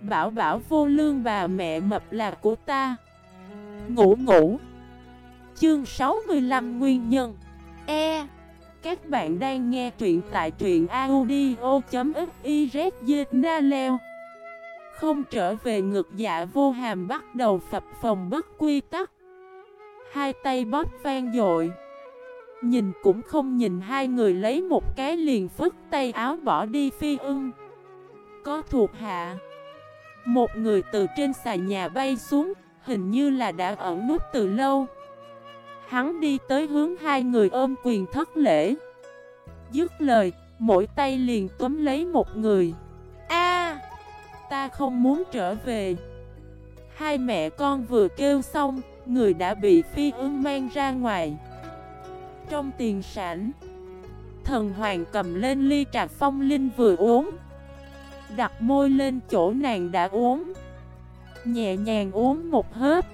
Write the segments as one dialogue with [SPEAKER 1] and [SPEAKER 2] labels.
[SPEAKER 1] Bảo bảo vô lương bà mẹ mập là của ta. Ngủ ngủ. Chương 65 Nguyên nhân. E. Các bạn đang nghe truyện tại truyện audio.xyz leo Không trở về ngực dạ vô hàm bắt đầu phập phòng bất quy tắc. Hai tay bóp vang dội. Nhìn cũng không nhìn hai người lấy một cái liền phức tay áo bỏ đi phi ưng. Có thuộc hạ một người từ trên xà nhà bay xuống Hình như là đã ẩn nút từ lâu. Hắn đi tới hướng hai người ôm quyền thất lễ. Dứt lời, mỗi tay liền túm lấy một người. A, Ta không muốn trở về. Hai mẹ con vừa kêu xong Người đã bị phi ưng mang ra ngoài. Trong tiền sản Thần hoàng cầm lên ly trà phong linh vừa uống. Đặt môi lên chỗ nàng đã uống. Nhẹ nhàng uống một hớp.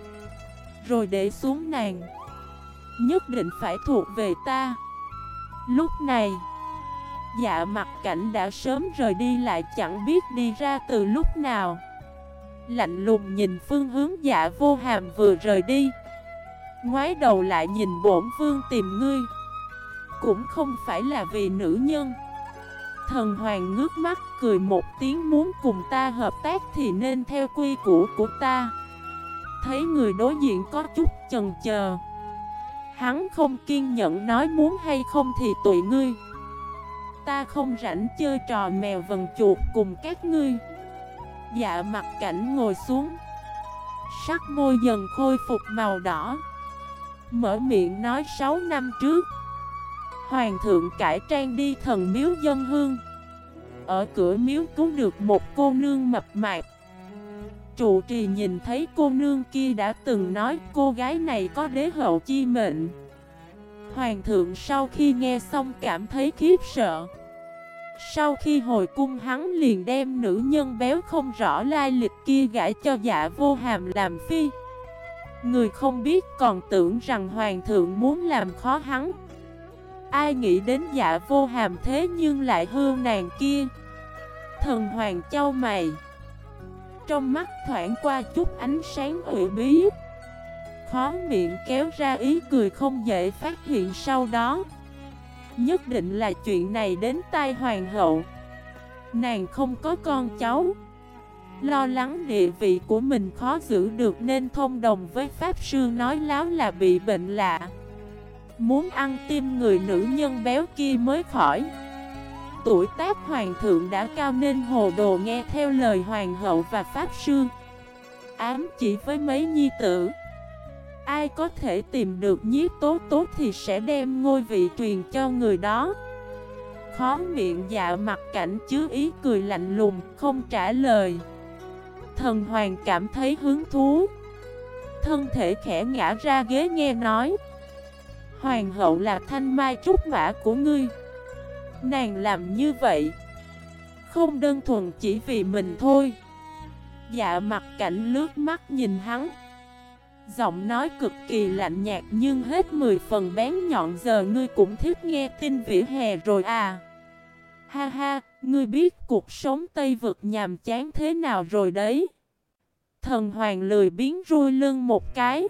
[SPEAKER 1] Rồi để xuống nàng. Nhất định phải thuộc về ta. Lúc này Dạ mặt cảnh đã sớm rời đi lại chẳng biết đi ra từ lúc nào. Lạnh lùng nhìn phương hướng dạ vô hàm vừa rời đi. Ngoái đầu lại nhìn bổn vương tìm ngươi. Cũng không phải là vì nữ nhân. Thần hoàng ngước mắt cười một tiếng muốn cùng ta hợp tác thì nên theo quy củ của ta. Thấy người đối diện có chút chần chờ Hắn không kiên nhẫn nói muốn hay không thì tụi ngươi. Ta không rảnh chơi trò mèo vần chuột cùng các ngươi. Dạ mặt cảnh ngồi xuống. Sắc môi dần khôi phục màu đỏ. Mở miệng nói 6 năm trước. Hoàng thượng cải trang đi thần miếu dân hương. Ở cửa miếu cứu được một cô nương mập mạp. Trụ trì nhìn thấy cô nương kia đã từng nói cô gái này có đế hậu chi mệnh. Hoàng thượng sau khi nghe xong cảm thấy khiếp sợ. Sau khi hồi cung hắn liền đem nữ nhân béo không rõ lai lịch kia gãi cho dạ vô hàm làm phi. Người không biết còn tưởng rằng hoàng thượng muốn làm khó hắn. Ai nghĩ đến dạ vô hàm thế nhưng lại hương nàng kia. Thần hoàng châu mày. Trong mắt thoảng qua chút ánh sáng ủy bí. Khó miệng kéo ra ý cười không dễ phát hiện sau đó. Nhất định là chuyện này đến tai hoàng hậu. Nàng không có con cháu. Lo lắng địa vị của mình khó giữ được nên thông đồng với Pháp Sư nói láo là bị bệnh lạ. Muốn ăn tim người nữ nhân béo kia mới khỏi. Tuổi tác hoàng thượng đã cao nên hồ đồ nghe theo lời hoàng hậu và Pháp Sư. Ám chỉ với mấy nhi tử. Ai có thể tìm được nhiếp tố tốt thì sẽ đem ngôi vị truyền cho người đó. Khó miệng dạ mặt cảnh chứa ý cười lạnh lùng, không trả lời. Thần hoàng cảm thấy hứng thú. Thân thể khẽ ngã ra ghế nghe nói. Hoàng hậu là thanh mai trúc mã của ngươi. Nàng làm như vậy Không đơn thuần chỉ vì mình thôi. Dạ mặt cảnh lướt mắt nhìn hắn. Giọng nói cực kỳ lạnh nhạt nhưng hết 10 phần bén nhọn giờ ngươi cũng thích nghe tin vỉa hè rồi à. Ha ha, ngươi biết cuộc sống Tây Vực nhàm chán thế nào rồi đấy? Thần hoàng lười biến rui lưng một cái.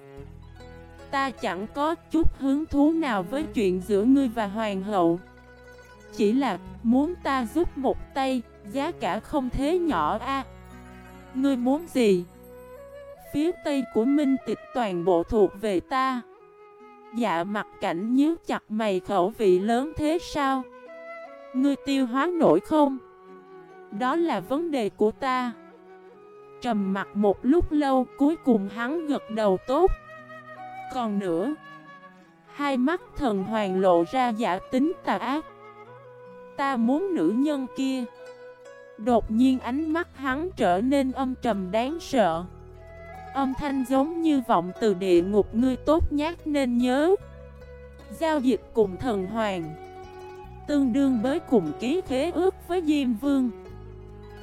[SPEAKER 1] Ta chẳng có chút hứng thú nào với chuyện giữa ngươi và hoàng hậu Chỉ là muốn ta giúp một tay, giá cả không thế nhỏ a Ngươi muốn gì? phía tây của Minh Tịch toàn bộ thuộc về ta Dạ mặt cảnh nhíu chặt mày khẩu vị lớn thế sao? Ngươi tiêu hóa nổi không? Đó là vấn đề của ta Trầm mặt một lúc lâu cuối cùng hắn gật đầu tốt còn nữa, Hai mắt thần hoàng lộ ra giả tính tà ác. Ta muốn nữ nhân kia. Đột nhiên ánh mắt hắn trở nên âm trầm đáng sợ. Âm thanh giống như vọng từ địa ngục, ngươi tốt nhát nên nhớ. Giao dịch cùng thần hoàng, Tương đương với cùng ký khế ước với Diêm Vương.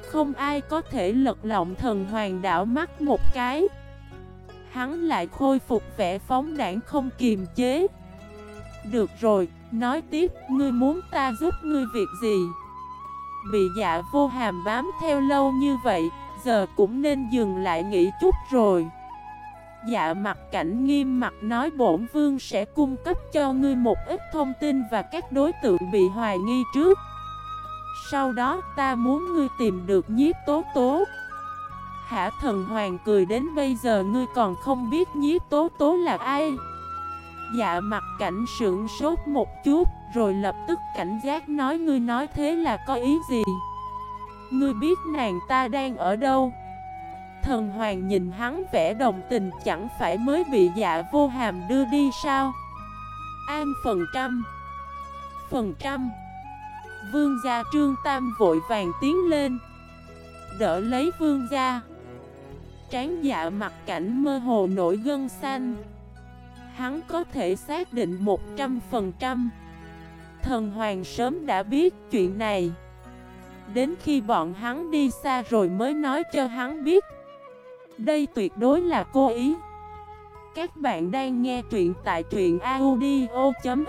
[SPEAKER 1] Không ai có thể lật lọng thần hoàng đảo mắt một cái. Hắn lại khôi phục vẻ phóng đảng không kiềm chế. Được rồi, nói tiếp, ngươi muốn ta giúp ngươi việc gì? Bị dạ vô hàm bám theo lâu như vậy, giờ cũng nên dừng lại nghỉ chút rồi. Dạ mặt cảnh nghiêm mặt nói bổn vương sẽ cung cấp cho ngươi một ít thông tin và các đối tượng bị hoài nghi trước. Sau đó ta muốn ngươi tìm được nhiếp tố tố. Hả thần hoàng cười đến bây giờ ngươi còn không biết nhí tố tố là ai. Dạ mặt cảnh sững sốt một chút, Rồi lập tức cảnh giác nói ngươi nói thế là có ý gì? Ngươi biết nàng ta đang ở đâu? Thần hoàng nhìn hắn vẻ đồng tình chẳng phải mới bị dạ vô hàm đưa đi sao? An phần trăm. Phần trăm. Vương gia trương tam vội vàng tiến lên. Đỡ lấy vương gia. Tráng dạ mặt cảnh mơ hồ nổi gân xanh. Hắn có thể xác định 100% Thần hoàng sớm đã biết chuyện này. Đến khi bọn hắn đi xa rồi mới nói cho hắn biết. Đây tuyệt đối là cô ý. Các bạn đang nghe truyện tại truyện audio.fif